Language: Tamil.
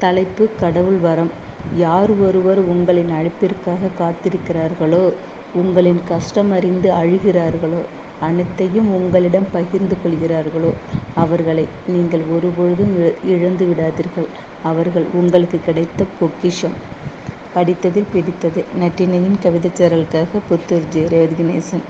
தலைப்பு கடவுள் வரம். யார் ஒருவர் உங்களின் அழைப்பிற்காக காத்திருக்கிறார்களோ உங்களின் கஷ்டமறிந்து அழுகிறார்களோ அனைத்தையும் உங்களிடம் பகிர்ந்து கொள்கிறார்களோ அவர்களை நீங்கள் ஒருபொழுதும் இழந்து விடாதீர்கள். அவர்கள் உங்களுக்கு கிடைத்த பொக்கிஷம். படித்ததில் பிடித்தது. நட்டினையின் கவிதைச் சேரலுக்காக புத்தூர் ஜே ரேவதி கணேசன்